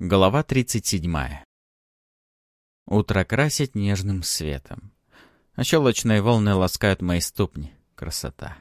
Глава 37. Утро красит нежным светом. А щелочные волны ласкают мои ступни. Красота.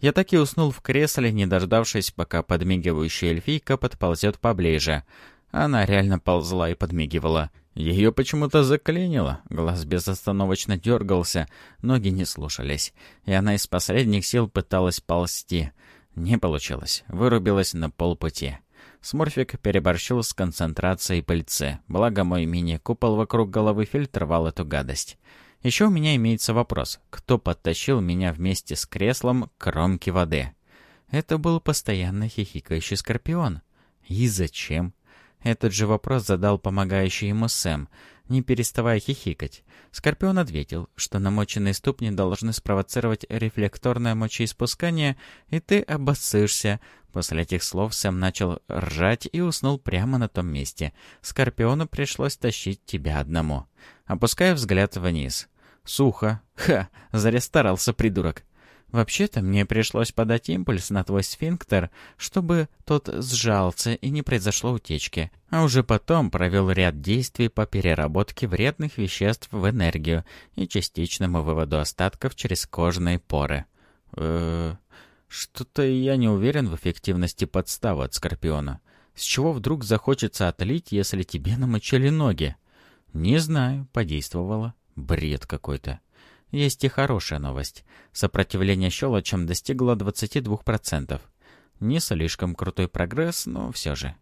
Я так и уснул в кресле, не дождавшись, пока подмигивающая эльфийка подползет поближе. Она реально ползла и подмигивала. Ее почему-то заклинило, глаз безостановочно дергался, ноги не слушались, и она из последних сил пыталась ползти. Не получилось, вырубилась на полпути. Сморфик переборщил с концентрацией пыльцы, благо мой мини-купол вокруг головы фильтровал эту гадость. Еще у меня имеется вопрос, кто подтащил меня вместе с креслом к кромке воды? Это был постоянно хихикающий скорпион. И зачем? Этот же вопрос задал помогающий ему Сэм, не переставая хихикать. Скорпион ответил, что намоченные ступни должны спровоцировать рефлекторное мочеиспускание, и ты обоссышься. После этих слов Сэм начал ржать и уснул прямо на том месте. Скорпиону пришлось тащить тебя одному. Опуская взгляд вниз. Сухо. Ха, зря старался, придурок. Вообще-то мне пришлось подать импульс на твой сфинктер, чтобы тот сжался и не произошло утечки, а уже потом провел ряд действий по переработке вредных веществ в энергию и частичному выводу остатков через кожные поры. э Что-то я не уверен в эффективности подставы от Скорпиона. С чего вдруг захочется отлить, если тебе намочили ноги? Не знаю, подействовало. Бред какой-то. Есть и хорошая новость. Сопротивление щелочам достигло 22%. Не слишком крутой прогресс, но все же.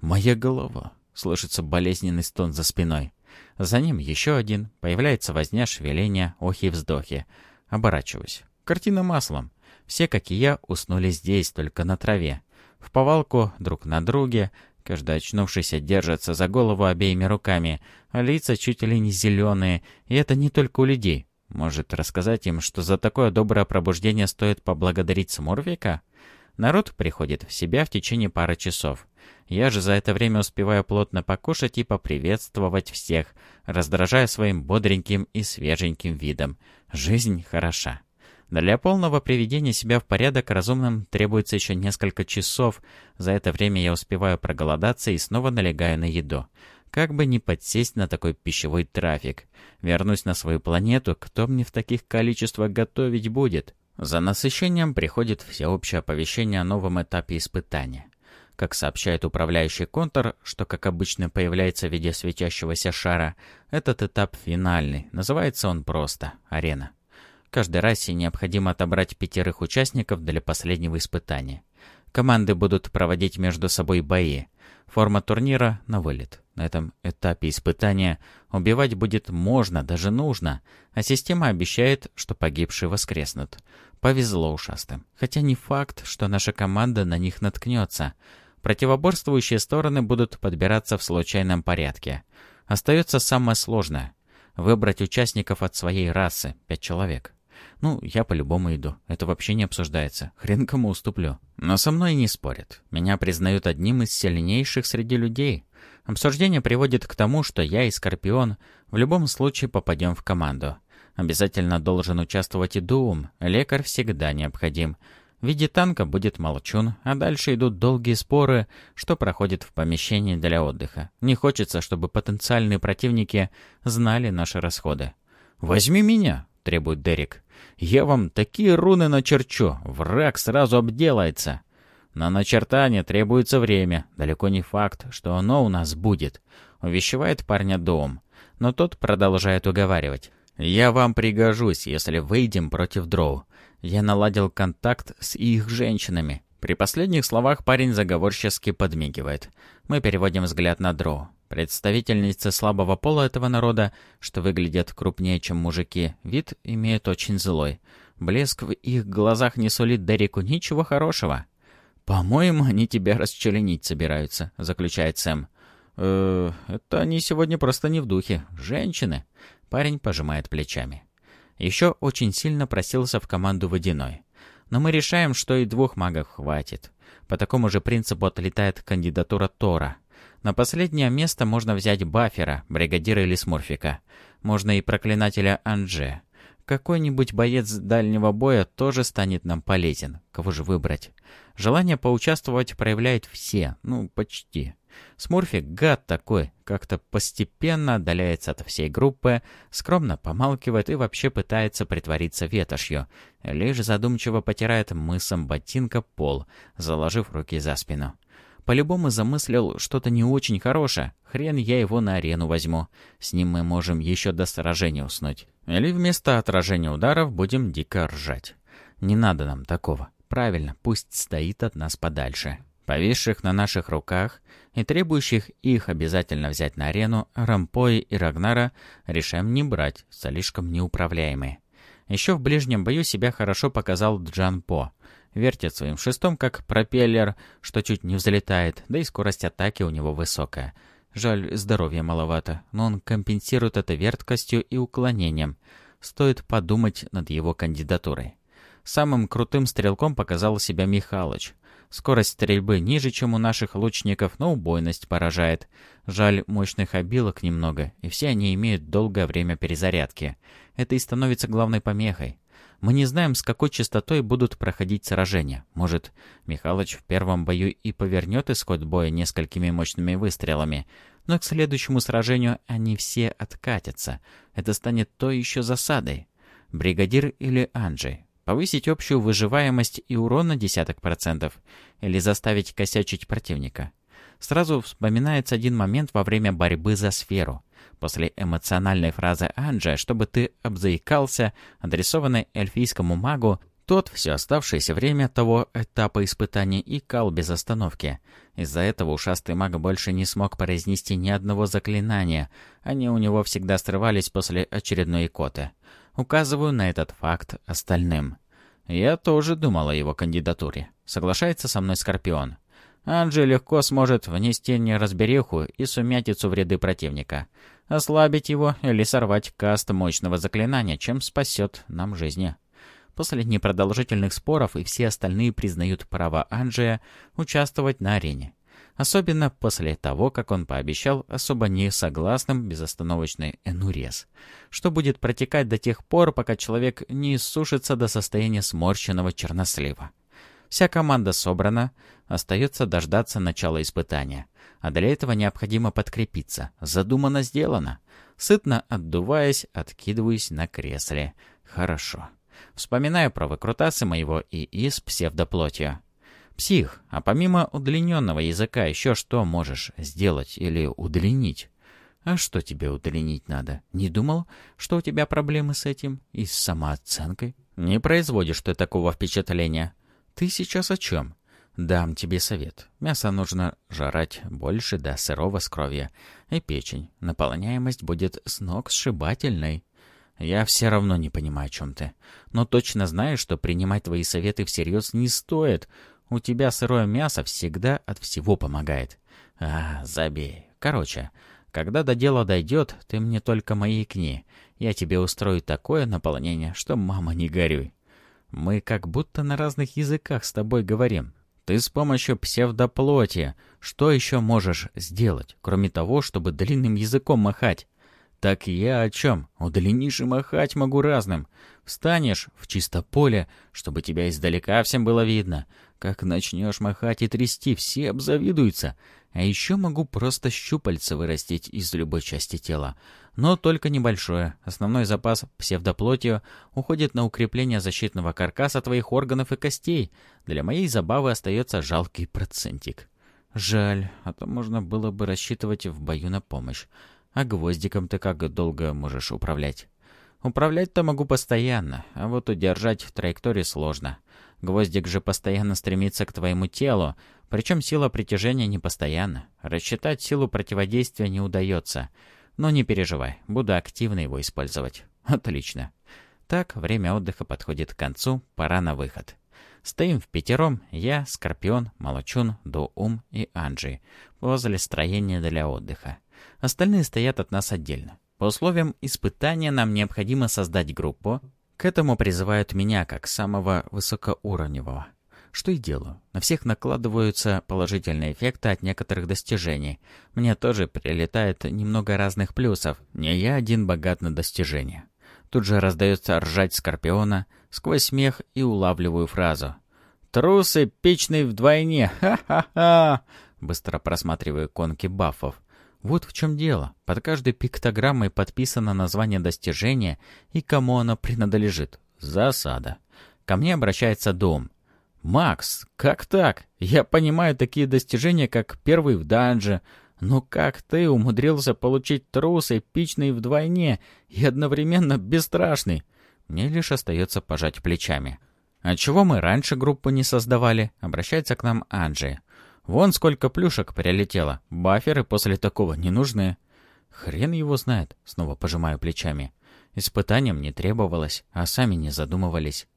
«Моя голова!» — слышится болезненный стон за спиной. За ним еще один. Появляется возня, шевеление, охи и вздохи. Оборачиваюсь. Картина маслом. Все, как и я, уснули здесь, только на траве. В повалку, друг на друге. Каждый очнувшийся держится за голову обеими руками, а лица чуть ли не зеленые. И это не только у людей. Может, рассказать им, что за такое доброе пробуждение стоит поблагодарить Сморвика? Народ приходит в себя в течение пары часов. Я же за это время успеваю плотно покушать и поприветствовать всех, раздражая своим бодреньким и свеженьким видом. Жизнь хороша. Для полного приведения себя в порядок разумным требуется еще несколько часов. За это время я успеваю проголодаться и снова налегаю на еду. Как бы не подсесть на такой пищевой трафик. Вернусь на свою планету, кто мне в таких количествах готовить будет? За насыщением приходит всеобщее оповещение о новом этапе испытания. Как сообщает управляющий контур, что, как обычно, появляется в виде светящегося шара, этот этап финальный. Называется он просто «Арена». Каждой расе необходимо отобрать пятерых участников для последнего испытания. Команды будут проводить между собой бои. Форма турнира на вылет. На этом этапе испытания убивать будет можно, даже нужно, а система обещает, что погибшие воскреснут. Повезло ушастым. Хотя не факт, что наша команда на них наткнется. Противоборствующие стороны будут подбираться в случайном порядке. Остается самое сложное — выбрать участников от своей расы, пять человек. Ну, я по-любому иду. Это вообще не обсуждается. Хрен кому уступлю. Но со мной не спорят. Меня признают одним из сильнейших среди людей. Обсуждение приводит к тому, что я и Скорпион в любом случае попадем в команду. Обязательно должен участвовать и Дуум. Лекарь всегда необходим. В виде танка будет молчун, а дальше идут долгие споры, что проходит в помещении для отдыха. Не хочется, чтобы потенциальные противники знали наши расходы. «Возьми меня!» — требует Дерек. «Я вам такие руны начерчу, враг сразу обделается». На начертание требуется время, далеко не факт, что оно у нас будет», — увещевает парня дом. Но тот продолжает уговаривать. «Я вам пригожусь, если выйдем против дроу. Я наладил контакт с их женщинами». При последних словах парень заговорчески подмигивает. Мы переводим взгляд на дроу. Представительницы слабого пола этого народа, что выглядят крупнее, чем мужики, вид имеют очень злой. Блеск в их глазах не сулит Дереку ничего хорошего. «По-моему, они тебя расчленить собираются», — заключает Сэм. «Э, это они сегодня просто не в духе. Женщины». Парень пожимает плечами. Еще очень сильно просился в команду водяной. Но мы решаем, что и двух магов хватит. По такому же принципу отлетает кандидатура Тора. На последнее место можно взять Баффера, бригадира или Сморфика. Можно и проклинателя Анже. Какой-нибудь боец дальнего боя тоже станет нам полезен. Кого же выбрать? Желание поучаствовать проявляют все, ну, почти. Смурфик, гад такой, как-то постепенно отдаляется от всей группы, скромно помалкивает и вообще пытается притвориться ветошью. Лишь задумчиво потирает мысом ботинка пол, заложив руки за спину. По-любому замыслил что-то не очень хорошее. Хрен я его на арену возьму. С ним мы можем еще до сражения уснуть. Или вместо отражения ударов будем дико ржать. Не надо нам такого. Правильно, пусть стоит от нас подальше. Повисших на наших руках и требующих их обязательно взять на арену, Рампои и Рагнара решаем не брать, слишком неуправляемые. Еще в ближнем бою себя хорошо показал Джан По вертит своим шестом, как пропеллер, что чуть не взлетает, да и скорость атаки у него высокая. Жаль, здоровья маловато, но он компенсирует это верткостью и уклонением. Стоит подумать над его кандидатурой. Самым крутым стрелком показал себя Михалыч. Скорость стрельбы ниже, чем у наших лучников, но убойность поражает. Жаль, мощных обилок немного, и все они имеют долгое время перезарядки. Это и становится главной помехой. Мы не знаем, с какой частотой будут проходить сражения. Может, Михалыч в первом бою и повернет исход боя несколькими мощными выстрелами, но к следующему сражению они все откатятся. Это станет то еще засадой. Бригадир или Анджей. Повысить общую выживаемость и урон на десяток процентов. Или заставить косячить противника. Сразу вспоминается один момент во время борьбы за сферу. После эмоциональной фразы Анджа, чтобы ты обзаикался, адресованной эльфийскому магу, тот все оставшееся время того этапа испытаний и кал без остановки. Из-за этого ушастый маг больше не смог произнести ни одного заклинания. Они у него всегда срывались после очередной икоты. Указываю на этот факт остальным. Я тоже думал о его кандидатуре. Соглашается со мной Скорпион. Анджи легко сможет внести неразбериху и сумятицу в ряды противника, ослабить его или сорвать каст мощного заклинания, чем спасет нам жизни. После непродолжительных споров и все остальные признают право Анджия участвовать на арене. Особенно после того, как он пообещал особо не согласным безостановочный энурез, что будет протекать до тех пор, пока человек не иссушится до состояния сморщенного чернослива. Вся команда собрана, остается дождаться начала испытания. А для этого необходимо подкрепиться. Задумано сделано. Сытно отдуваясь, откидываюсь на кресле. Хорошо. Вспоминаю про выкрутасы моего ИИ с псевдоплотью. Псих, а помимо удлиненного языка еще что можешь сделать или удлинить? А что тебе удлинить надо? Не думал, что у тебя проблемы с этим и с самооценкой? Не производишь ты такого впечатления. «Ты сейчас о чем?» «Дам тебе совет. Мясо нужно жрать больше до сырого с кровью. И печень. Наполняемость будет с ног сшибательной». «Я все равно не понимаю, о чем ты. Но точно знаю, что принимать твои советы всерьез не стоит. У тебя сырое мясо всегда от всего помогает». «А, забей. Короче, когда до дела дойдет, ты мне только маякни. Я тебе устрою такое наполнение, что мама не горюй». Мы как будто на разных языках с тобой говорим. Ты с помощью псевдоплоти что еще можешь сделать, кроме того, чтобы длинным языком махать? Так я о чем? Удлинишь и махать могу разным. Встанешь в чисто поле, чтобы тебя издалека всем было видно. Как начнешь махать и трясти, все обзавидуются. А еще могу просто щупальца вырастить из любой части тела. Но только небольшое. Основной запас псевдоплотью уходит на укрепление защитного каркаса твоих органов и костей. Для моей забавы остается жалкий процентик. Жаль, а то можно было бы рассчитывать в бою на помощь. А гвоздиком ты как долго можешь управлять? Управлять-то могу постоянно, а вот удержать в траектории сложно. Гвоздик же постоянно стремится к твоему телу, причем сила притяжения не постоянна. Рассчитать силу противодействия не удается. Но не переживай, буду активно его использовать. Отлично. Так, время отдыха подходит к концу, пора на выход. Стоим в пятером, я, Скорпион, Молочун, Доум и Анджи, возле строения для отдыха. Остальные стоят от нас отдельно. По условиям испытания нам необходимо создать группу. К этому призывают меня как самого высокоуровневого. Что и делаю. На всех накладываются положительные эффекты от некоторых достижений. Мне тоже прилетает немного разных плюсов. Не я один богат на достижения. Тут же раздается ржать Скорпиона, сквозь смех и улавливаю фразу. «Трусы печный вдвойне! Ха-ха-ха!» Быстро просматриваю иконки бафов. Вот в чем дело. Под каждой пиктограммой подписано название достижения и кому оно принадлежит. Засада. Ко мне обращается дом. «Макс, как так? Я понимаю такие достижения, как первый в данже, но как ты умудрился получить трус эпичный вдвойне и одновременно бесстрашный?» Мне лишь остается пожать плечами. «А чего мы раньше группу не создавали?» Обращается к нам Анджи. «Вон сколько плюшек прилетело. Баферы после такого не нужны». «Хрен его знает», — снова пожимаю плечами. Испытаниям не требовалось, а сами не задумывались.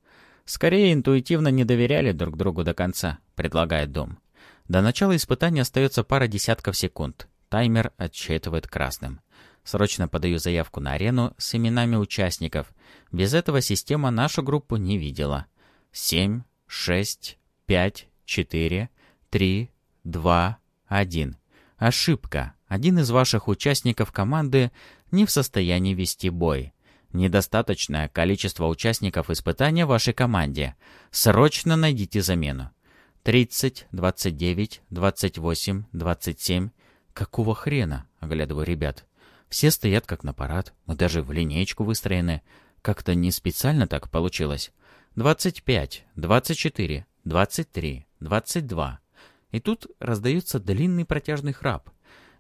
Скорее, интуитивно не доверяли друг другу до конца, предлагает Дом. До начала испытания остается пара десятков секунд. Таймер отсчитывает красным. Срочно подаю заявку на арену с именами участников. Без этого система нашу группу не видела. Семь, шесть, пять, четыре, три, два, один. Ошибка. Один из ваших участников команды не в состоянии вести бой. Недостаточное количество участников испытания в вашей команде. Срочно найдите замену. 30, 29, 28, 27. Какого хрена? Оглядываю ребят. Все стоят как на парад. Мы даже в линеечку выстроены. Как-то не специально так получилось. 25, 24, 23, 22. И тут раздается длинный протяжный храп.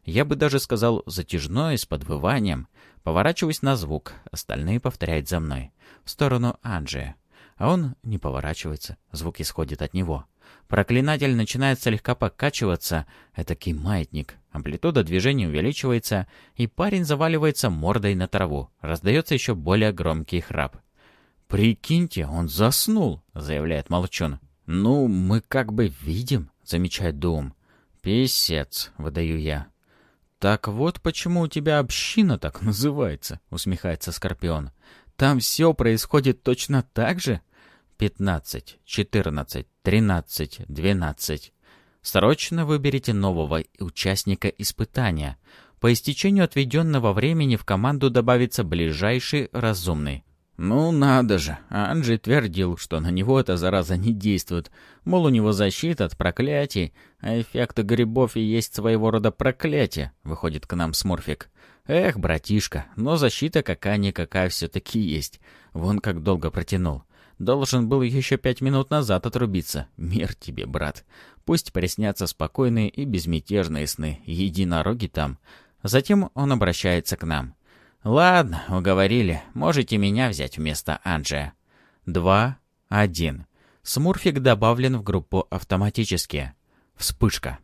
Я бы даже сказал затяжной, с подвыванием. Поворачиваюсь на звук, остальные повторяют за мной. В сторону Анджия. А он не поворачивается, звук исходит от него. Проклинатель начинает слегка покачиваться, этакий маятник. Амплитуда движения увеличивается, и парень заваливается мордой на траву. Раздается еще более громкий храп. «Прикиньте, он заснул», — заявляет Молчун. «Ну, мы как бы видим», — замечает Дум. «Песец», — выдаю я. «Так вот почему у тебя община так называется», — усмехается Скорпион. «Там все происходит точно так же?» «Пятнадцать, четырнадцать, тринадцать, двенадцать. Срочно выберите нового участника испытания. По истечению отведенного времени в команду добавится ближайший разумный. Ну надо же, Анджи твердил, что на него эта зараза не действует. Мол, у него защита от проклятий, а эффект грибов и есть своего рода проклятие, выходит к нам Смурфик. Эх, братишка, но защита какая-никакая все-таки есть. Вон как долго протянул. Должен был еще пять минут назад отрубиться. Мир тебе, брат. Пусть приснятся спокойные и безмятежные сны, единороги там. Затем он обращается к нам. «Ладно, уговорили. Можете меня взять вместо Анджия». Два, один. Смурфик добавлен в группу автоматически. Вспышка.